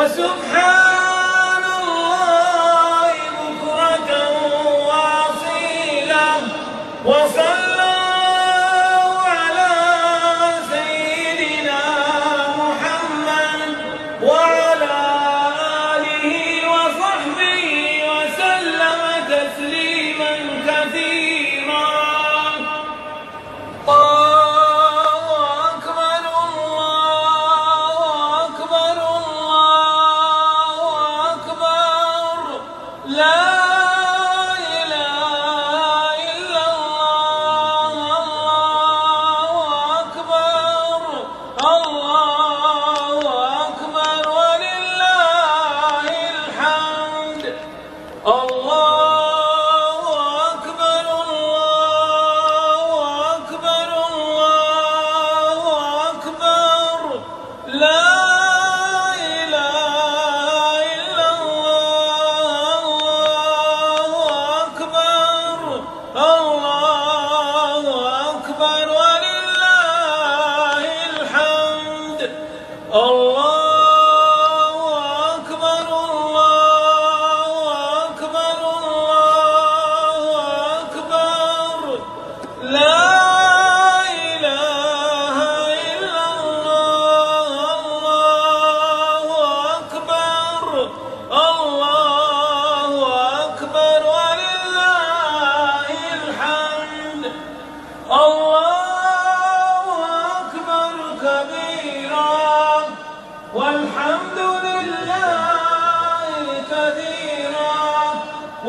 وسبحان